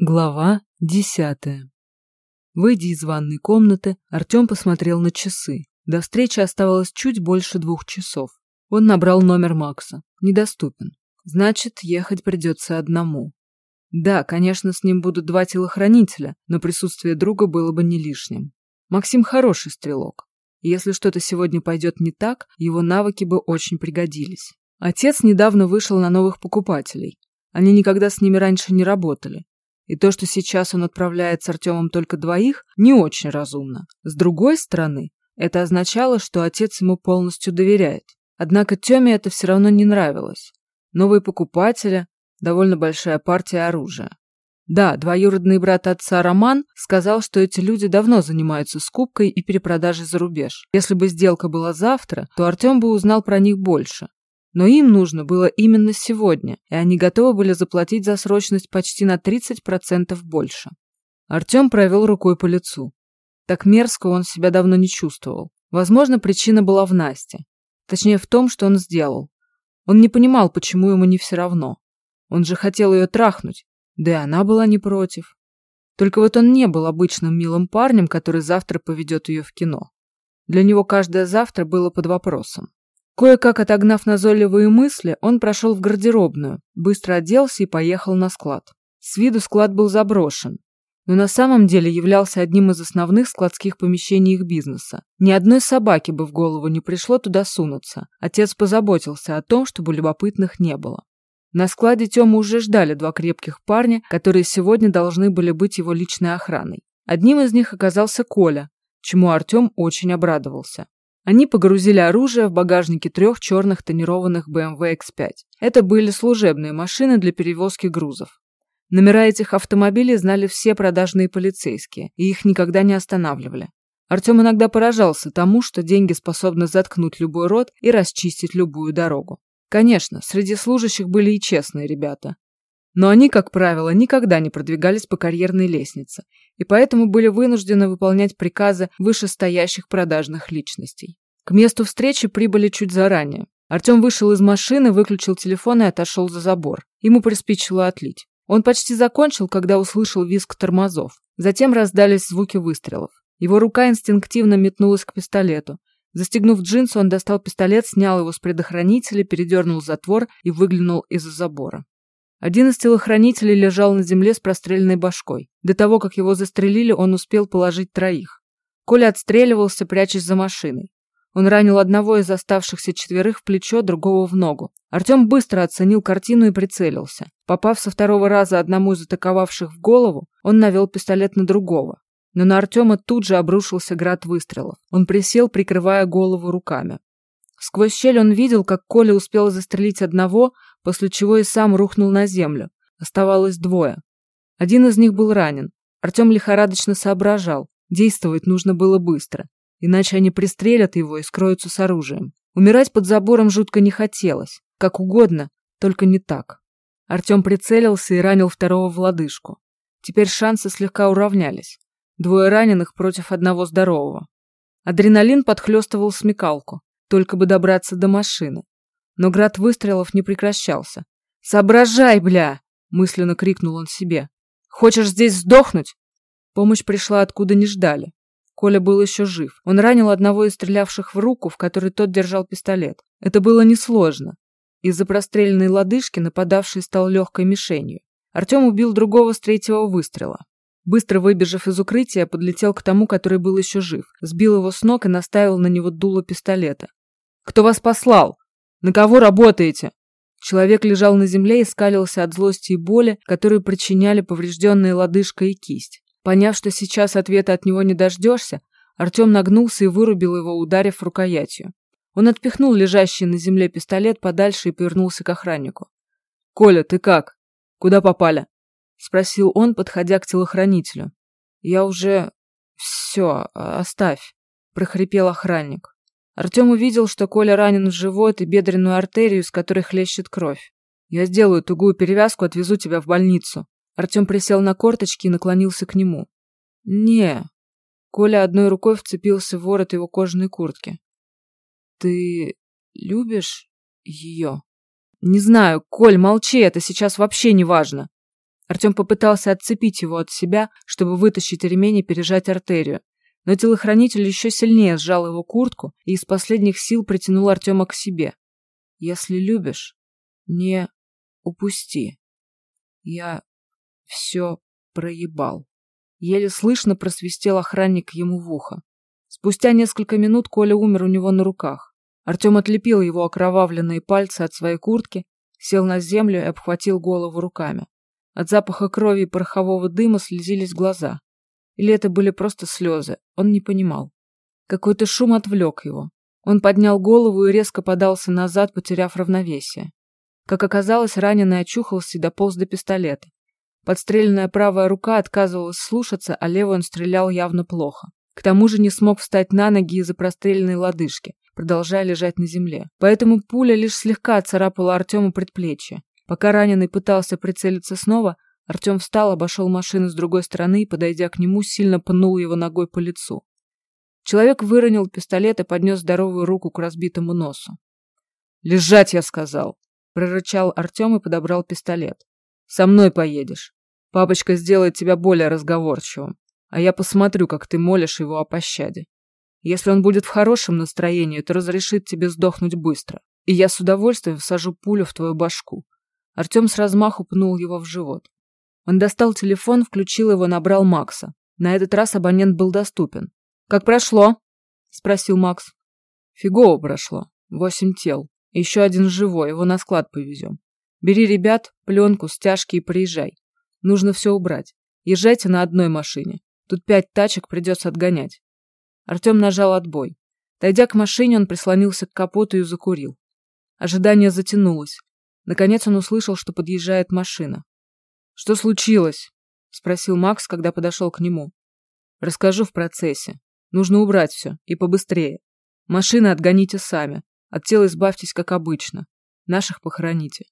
Глава десятая. Выйдя из ванной комнаты, Артем посмотрел на часы. До встречи оставалось чуть больше двух часов. Он набрал номер Макса. Недоступен. Значит, ехать придется одному. Да, конечно, с ним будут два телохранителя, но присутствие друга было бы не лишним. Максим хороший стрелок. Если что-то сегодня пойдет не так, его навыки бы очень пригодились. Отец недавно вышел на новых покупателей. Они никогда с ними раньше не работали. И то, что сейчас он отправляет с Артемом только двоих, не очень разумно. С другой стороны, это означало, что отец ему полностью доверяет. Однако Теме это все равно не нравилось. Новые покупатели, довольно большая партия оружия. Да, двоюродный брат отца Роман сказал, что эти люди давно занимаются скупкой и перепродажей за рубеж. Если бы сделка была завтра, то Артем бы узнал про них больше. Но им нужно было именно сегодня, и они готовы были заплатить за срочность почти на 30% больше. Артем провел рукой по лицу. Так мерзко он себя давно не чувствовал. Возможно, причина была в Насте. Точнее, в том, что он сделал. Он не понимал, почему ему не все равно. Он же хотел ее трахнуть, да и она была не против. Только вот он не был обычным милым парнем, который завтра поведет ее в кино. Для него каждое завтра было под вопросом. Кое-как отогнав назойливые мысли, он прошел в гардеробную, быстро оделся и поехал на склад. С виду склад был заброшен, но на самом деле являлся одним из основных складских помещений их бизнеса. Ни одной собаке бы в голову не пришло туда сунуться. Отец позаботился о том, чтобы любопытных не было. На складе Тему уже ждали два крепких парня, которые сегодня должны были быть его личной охраной. Одним из них оказался Коля, чему Артем очень обрадовался. Они погрузили оружие в багажники трех черных тонированных BMW X5. Это были служебные машины для перевозки грузов. Номера этих автомобилей знали все продажные полицейские, и их никогда не останавливали. Артем иногда поражался тому, что деньги способны заткнуть любой рот и расчистить любую дорогу. Конечно, среди служащих были и честные ребята. Но они, как правило, никогда не продвигались по карьерной лестнице, и поэтому были вынуждены выполнять приказы вышестоящих продажных личностей. К месту встречи прибыли чуть заранее. Артем вышел из машины, выключил телефон и отошел за забор. Ему приспичило отлить. Он почти закончил, когда услышал визг тормозов. Затем раздались звуки выстрелов. Его рука инстинктивно метнулась к пистолету. Застегнув джинсы, он достал пистолет, снял его с предохранителя, передернул затвор и выглянул из-за забора. Один из телохранителей лежал на земле с простреленной башкой. До того, как его застрелили, он успел положить троих. Коля отстреливался, прячась за машиной. Он ранил одного из оставшихся четверых в плечо, другого в ногу. Артем быстро оценил картину и прицелился. Попав со второго раза одному из атаковавших в голову, он навел пистолет на другого. Но на Артема тут же обрушился град выстрелов. Он присел, прикрывая голову руками. Сквозь щель он видел, как Коля успел застрелить одного, после чего и сам рухнул на землю. Оставалось двое. Один из них был ранен. Артем лихорадочно соображал. Действовать нужно было быстро, иначе они пристрелят его и скроются с оружием. Умирать под забором жутко не хотелось. Как угодно, только не так. Артем прицелился и ранил второго в лодыжку. Теперь шансы слегка уравнялись. Двое раненых против одного здорового. Адреналин подхлестывал смекалку, только бы добраться до машины но град выстрелов не прекращался. «Соображай, бля!» — мысленно крикнул он себе. «Хочешь здесь сдохнуть?» Помощь пришла откуда не ждали. Коля был еще жив. Он ранил одного из стрелявших в руку, в которой тот держал пистолет. Это было несложно. Из-за простреленной лодыжки нападавший стал легкой мишенью. Артем убил другого с третьего выстрела. Быстро выбежав из укрытия, подлетел к тому, который был еще жив, сбил его с ног и наставил на него дуло пистолета. «Кто вас послал?» На кого работаете?» Человек лежал на земле и скалился от злости и боли, которые причиняли поврежденные лодыжка и кисть. Поняв, что сейчас ответа от него не дождешься, Артем нагнулся и вырубил его, ударив рукоятью. Он отпихнул лежащий на земле пистолет подальше и повернулся к охраннику. «Коля, ты как? Куда попали?» — спросил он, подходя к телохранителю. «Я уже... все, оставь», — прохрипел охранник. Артем увидел, что Коля ранен в живот и бедренную артерию, с которой хлещет кровь. «Я сделаю тугую перевязку, отвезу тебя в больницу». Артем присел на корточки и наклонился к нему. «Не». Коля одной рукой вцепился в ворот его кожаной куртки. «Ты любишь ее?» «Не знаю, Коль, молчи, это сейчас вообще не важно». Артем попытался отцепить его от себя, чтобы вытащить ремень и пережать артерию. Но телохранитель еще сильнее сжал его куртку и из последних сил притянул Артема к себе. «Если любишь, не упусти. Я все проебал». Еле слышно просвистел охранник ему в ухо. Спустя несколько минут Коля умер у него на руках. Артем отлепил его окровавленные пальцы от своей куртки, сел на землю и обхватил голову руками. От запаха крови и порохового дыма слезились глаза. Или это были просто слезы, он не понимал. Какой-то шум отвлек его. Он поднял голову и резко подался назад, потеряв равновесие. Как оказалось, раненый очухался и дополз до пистолета. Подстреленная правая рука отказывалась слушаться, а левой он стрелял явно плохо. К тому же не смог встать на ноги из-за простреленной лодыжки, продолжая лежать на земле. Поэтому пуля лишь слегка царапала Артему предплечье. Пока раненый пытался прицелиться снова, Артем встал, обошел машину с другой стороны и, подойдя к нему, сильно пнул его ногой по лицу. Человек выронил пистолет и поднес здоровую руку к разбитому носу. «Лежать, я сказал!» — прорычал Артем и подобрал пистолет. «Со мной поедешь. Папочка сделает тебя более разговорчивым, а я посмотрю, как ты молишь его о пощаде. Если он будет в хорошем настроении, то разрешит тебе сдохнуть быстро, и я с удовольствием всажу пулю в твою башку». Артем с размаху пнул его в живот. Он достал телефон, включил его, набрал Макса. На этот раз абонент был доступен. «Как прошло?» — спросил Макс. «Фигово прошло. Восемь тел. Еще один живой, его на склад повезем. Бери ребят, пленку, стяжки и приезжай. Нужно все убрать. Езжайте на одной машине. Тут пять тачек придется отгонять». Артем нажал отбой. Дойдя к машине, он прислонился к капоту и закурил. Ожидание затянулось. Наконец он услышал, что подъезжает машина. «Что случилось?» — спросил Макс, когда подошел к нему. «Расскажу в процессе. Нужно убрать все, и побыстрее. Машины отгоните сами. От тел избавьтесь, как обычно. Наших похороните.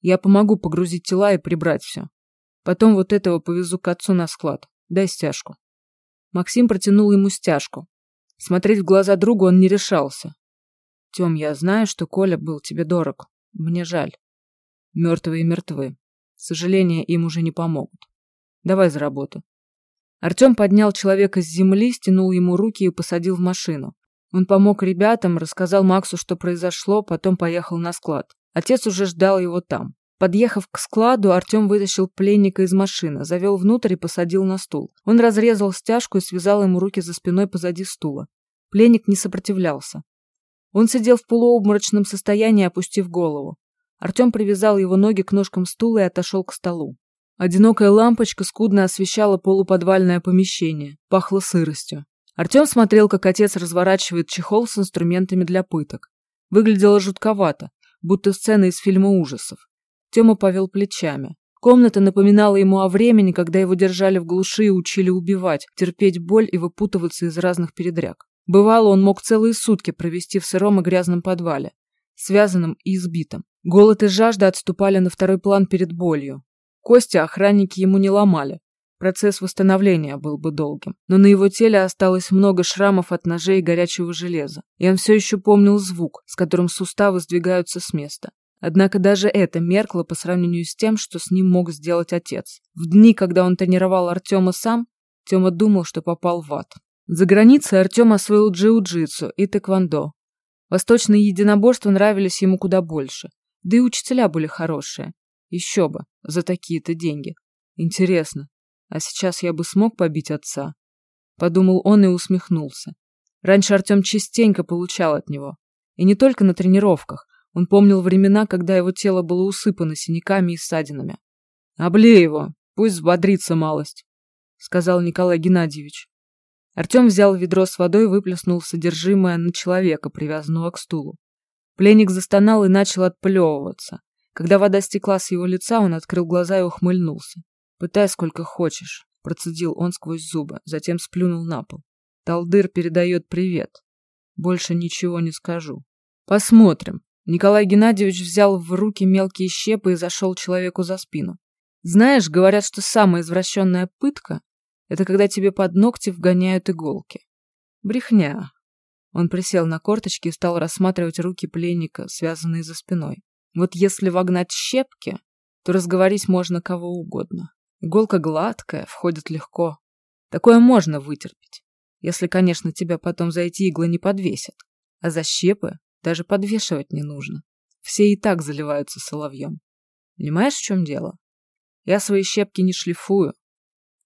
Я помогу погрузить тела и прибрать все. Потом вот этого повезу к отцу на склад. Дай стяжку». Максим протянул ему стяжку. Смотреть в глаза другу он не решался. «Тем, я знаю, что Коля был тебе дорог. Мне жаль. Мертвые мертвы. Сожаления им уже не помогут. Давай за работу. Артем поднял человека с земли, стянул ему руки и посадил в машину. Он помог ребятам, рассказал Максу, что произошло, потом поехал на склад. Отец уже ждал его там. Подъехав к складу, Артем вытащил пленника из машины, завел внутрь и посадил на стул. Он разрезал стяжку и связал ему руки за спиной позади стула. Пленник не сопротивлялся. Он сидел в полуобморочном состоянии, опустив голову. Артем привязал его ноги к ножкам стула и отошел к столу. Одинокая лампочка скудно освещала полуподвальное помещение, пахло сыростью. Артем смотрел, как отец разворачивает чехол с инструментами для пыток. Выглядело жутковато, будто сцена из фильма ужасов. Тёма повел плечами. Комната напоминала ему о времени, когда его держали в глуши и учили убивать, терпеть боль и выпутываться из разных передряг. Бывало, он мог целые сутки провести в сыром и грязном подвале, связанном и избитом. Голод и жажда отступали на второй план перед болью. Кости охранники ему не ломали. Процесс восстановления был бы долгим. Но на его теле осталось много шрамов от ножей и горячего железа. И он все еще помнил звук, с которым суставы сдвигаются с места. Однако даже это меркло по сравнению с тем, что с ним мог сделать отец. В дни, когда он тренировал Артема сам, Тёма думал, что попал в ад. За границей Артем освоил джиу-джитсу и тэквондо. Восточные единоборства нравились ему куда больше. Да и учителя были хорошие. Еще бы, за такие-то деньги. Интересно, а сейчас я бы смог побить отца? Подумал он и усмехнулся. Раньше Артем частенько получал от него. И не только на тренировках. Он помнил времена, когда его тело было усыпано синяками и ссадинами. «Облей его, пусть взбодрится малость», — сказал Николай Геннадьевич. Артем взял ведро с водой и выплеснул содержимое на человека, привязанного к стулу. Пленник застонал и начал отплевываться. Когда вода стекла с его лица, он открыл глаза и ухмыльнулся. «Пытай сколько хочешь», — процедил он сквозь зубы, затем сплюнул на пол. «Талдыр передает привет. Больше ничего не скажу». «Посмотрим». Николай Геннадьевич взял в руки мелкие щепы и зашел человеку за спину. «Знаешь, говорят, что самая извращенная пытка — это когда тебе под ногти вгоняют иголки. Брехня. Он присел на корточки и стал рассматривать руки пленника, связанные за спиной. Вот если вогнать щепки, то разговорить можно кого угодно. Иголка гладкая, входит легко. Такое можно вытерпеть, если, конечно, тебя потом за эти иглы не подвесят. А за щепы даже подвешивать не нужно. Все и так заливаются соловьем. Понимаешь, в чем дело? Я свои щепки не шлифую.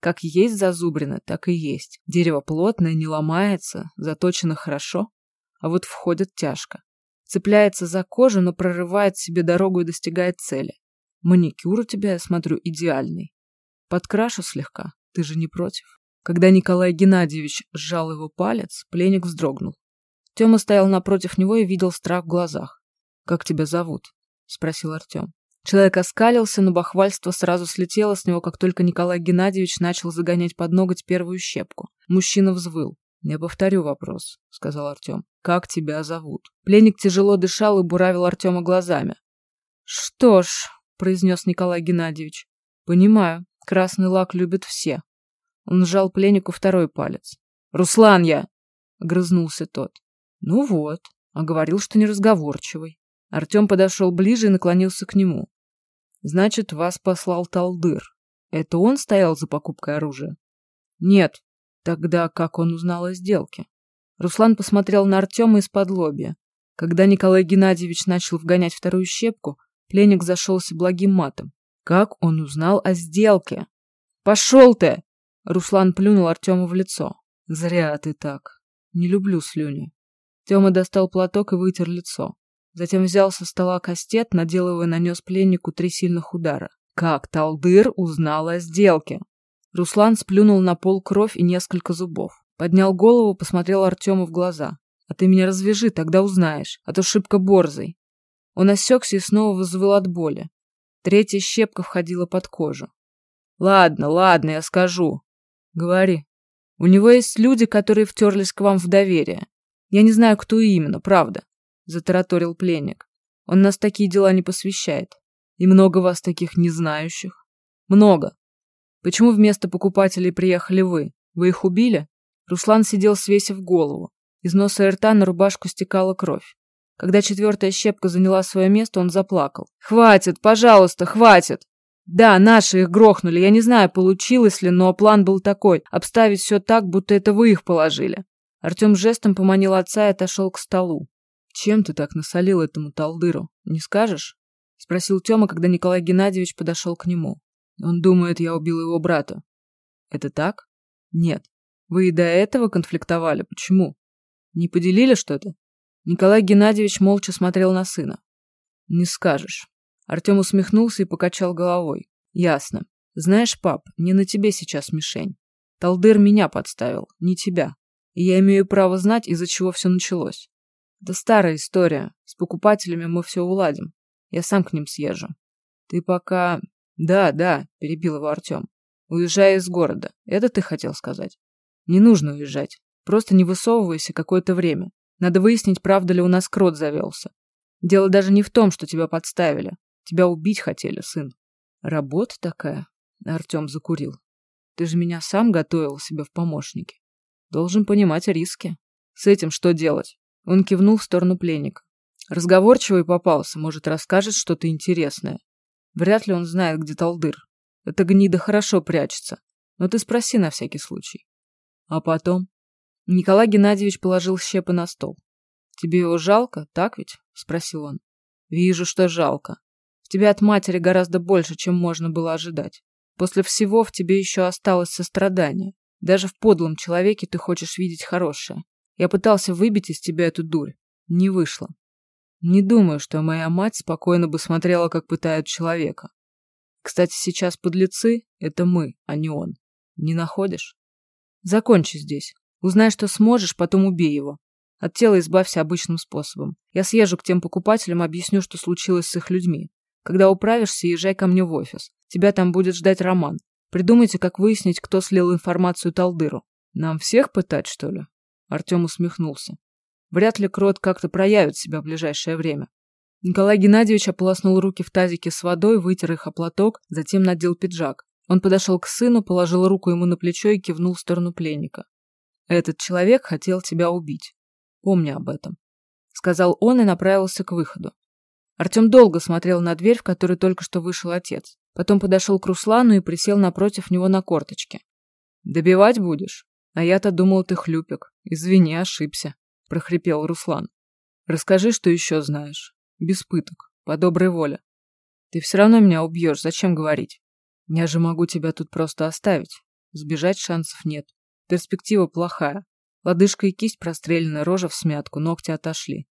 Как есть зазубрено, так и есть. Дерево плотное, не ломается, заточено хорошо, а вот входит тяжко. Цепляется за кожу, но прорывает себе дорогу и достигает цели. Маникюр у тебя, я смотрю, идеальный. Подкрашу слегка, ты же не против. Когда Николай Геннадьевич сжал его палец, пленник вздрогнул. Тёма стоял напротив него и видел страх в глазах. «Как тебя зовут?» — спросил Артем. Человек оскалился, но бахвальство сразу слетело с него, как только Николай Геннадьевич начал загонять под ноготь первую щепку. Мужчина взвыл. «Я повторю вопрос», — сказал Артем. «Как тебя зовут?» Пленник тяжело дышал и буравил Артема глазами. «Что ж», — произнес Николай Геннадьевич, — «понимаю, красный лак любят все». Он сжал пленнику второй палец. «Руслан я!» — огрызнулся тот. «Ну вот, а говорил, что неразговорчивый». Артем подошел ближе и наклонился к нему. «Значит, вас послал Талдыр. Это он стоял за покупкой оружия?» «Нет. Тогда как он узнал о сделке?» Руслан посмотрел на Артема из-под лобья. Когда Николай Геннадьевич начал вгонять вторую щепку, пленник зашелся благим матом. Как он узнал о сделке? «Пошел ты!» Руслан плюнул Артему в лицо. «Зря ты так. Не люблю слюни». Тёма достал платок и вытер лицо. Затем взял со стола кастет, надел его и нанес пленнику три сильных удара. Как Талдыр узнал о сделке? Руслан сплюнул на пол кровь и несколько зубов. Поднял голову, посмотрел Артему в глаза. «А ты меня развяжи, тогда узнаешь, а то шибко борзый». Он осекся и снова взвыл от боли. Третья щепка входила под кожу. «Ладно, ладно, я скажу». «Говори. У него есть люди, которые втерлись к вам в доверие. Я не знаю, кто именно, правда затараторил пленник. Он нас такие дела не посвящает. И много вас таких не знающих. Много. Почему вместо покупателей приехали вы? Вы их убили? Руслан сидел, свесив голову. Из носа и рта на рубашку стекала кровь. Когда четвертая щепка заняла свое место, он заплакал. «Хватит, пожалуйста, хватит!» «Да, наши их грохнули. Я не знаю, получилось ли, но план был такой — обставить все так, будто это вы их положили». Артем жестом поманил отца и отошел к столу. «Чем ты так насолил этому талдыру? Не скажешь?» — спросил Тёма, когда Николай Геннадьевич подошел к нему. «Он думает, я убил его брата». «Это так?» «Нет. Вы и до этого конфликтовали. Почему? Не поделили что-то?» Николай Геннадьевич молча смотрел на сына. «Не скажешь». Артем усмехнулся и покачал головой. «Ясно. Знаешь, пап, не на тебе сейчас мишень. Талдыр меня подставил, не тебя. И я имею право знать, из-за чего все началось. Это старая история. С покупателями мы все уладим. Я сам к ним съезжу. Ты пока... Да, да, перебил его Артем. Уезжай из города. Это ты хотел сказать? Не нужно уезжать. Просто не высовывайся какое-то время. Надо выяснить, правда ли у нас крот завелся. Дело даже не в том, что тебя подставили. Тебя убить хотели, сын. Работа такая? Артем закурил. Ты же меня сам готовил себе в помощники. Должен понимать риски. С этим что делать? Он кивнул в сторону пленника. Разговорчивый попался, может, расскажет что-то интересное. Вряд ли он знает, где Талдыр. Эта гнида хорошо прячется. Но ты спроси на всякий случай. А потом? Николай Геннадьевич положил щепы на стол. Тебе его жалко, так ведь? Спросил он. Вижу, что жалко. В тебе от матери гораздо больше, чем можно было ожидать. После всего в тебе еще осталось сострадание. Даже в подлом человеке ты хочешь видеть хорошее. Я пытался выбить из тебя эту дурь. Не вышло. Не думаю, что моя мать спокойно бы смотрела, как пытают человека. Кстати, сейчас подлецы — это мы, а не он. Не находишь? Закончи здесь. Узнай, что сможешь, потом убей его. От тела избавься обычным способом. Я съезжу к тем покупателям, объясню, что случилось с их людьми. Когда управишься, езжай ко мне в офис. Тебя там будет ждать Роман. Придумайте, как выяснить, кто слил информацию Талдыру. Нам всех пытать, что ли? Артем усмехнулся. Вряд ли Крот как-то проявит себя в ближайшее время. Николай Геннадьевич ополоснул руки в тазике с водой, вытер их о платок, затем надел пиджак. Он подошел к сыну, положил руку ему на плечо и кивнул в сторону пленника. «Этот человек хотел тебя убить. Помни об этом», — сказал он и направился к выходу. Артем долго смотрел на дверь, в которую только что вышел отец. Потом подошел к Руслану и присел напротив него на корточке. «Добивать будешь? А я-то думал, ты хлюпик. Извини, ошибся», — прохрипел Руслан. «Расскажи, что еще знаешь. Без пыток, по доброй воле. Ты все равно меня убьешь, зачем говорить? Я же могу тебя тут просто оставить. Сбежать шансов нет. Перспектива плохая. Лодыжка и кисть прострелены, рожа в смятку, ногти отошли.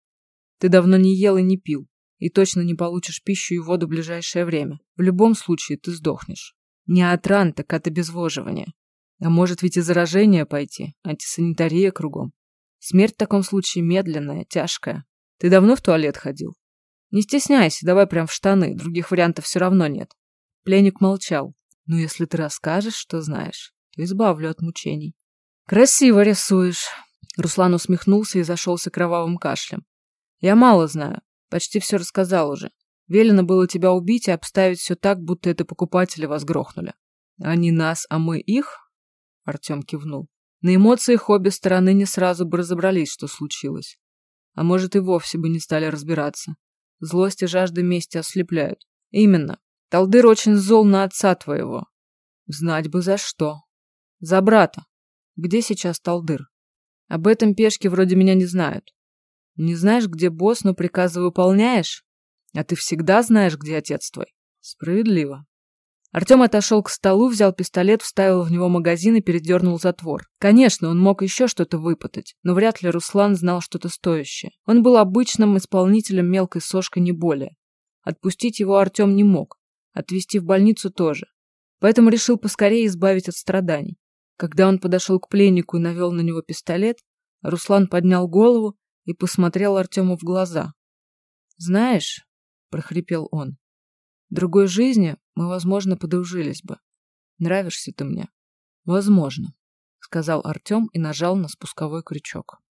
Ты давно не ел и не пил, и точно не получишь пищу и воду в ближайшее время. В любом случае ты сдохнешь. Не от ран, так от обезвоживания. А может ведь и заражение пойти, антисанитария кругом. Смерть в таком случае медленная, тяжкая. Ты давно в туалет ходил? Не стесняйся, давай прям в штаны, других вариантов все равно нет. Пленник молчал. Ну, если ты расскажешь, что знаешь, то избавлю от мучений. Красиво рисуешь. Руслан усмехнулся и зашелся кровавым кашлем. Я мало знаю, почти все рассказал уже. Велено было тебя убить и обставить все так, будто это покупатели вас грохнули. Они нас, а мы их? Артем кивнул. На эмоциях обе стороны не сразу бы разобрались, что случилось. А может, и вовсе бы не стали разбираться. Злость и жажда мести ослепляют. Именно. Талдыр очень зол на отца твоего. Знать бы за что. За брата. Где сейчас Талдыр? Об этом пешки вроде меня не знают. Не знаешь, где босс, но приказы выполняешь? А ты всегда знаешь, где отец твой. Справедливо. Артем отошел к столу, взял пистолет, вставил в него магазин и передернул затвор. Конечно, он мог еще что-то выпытать, но вряд ли Руслан знал что-то стоящее. Он был обычным исполнителем мелкой сошкой, не более. Отпустить его Артем не мог. Отвезти в больницу тоже. Поэтому решил поскорее избавить от страданий. Когда он подошел к пленнику и навел на него пистолет, Руслан поднял голову и посмотрел Артему в глаза. «Знаешь», — прохрипел он, — «в другой жизни мы, возможно, подружились бы. Нравишься ты мне. Возможно, сказал Артем и нажал на спусковой крючок.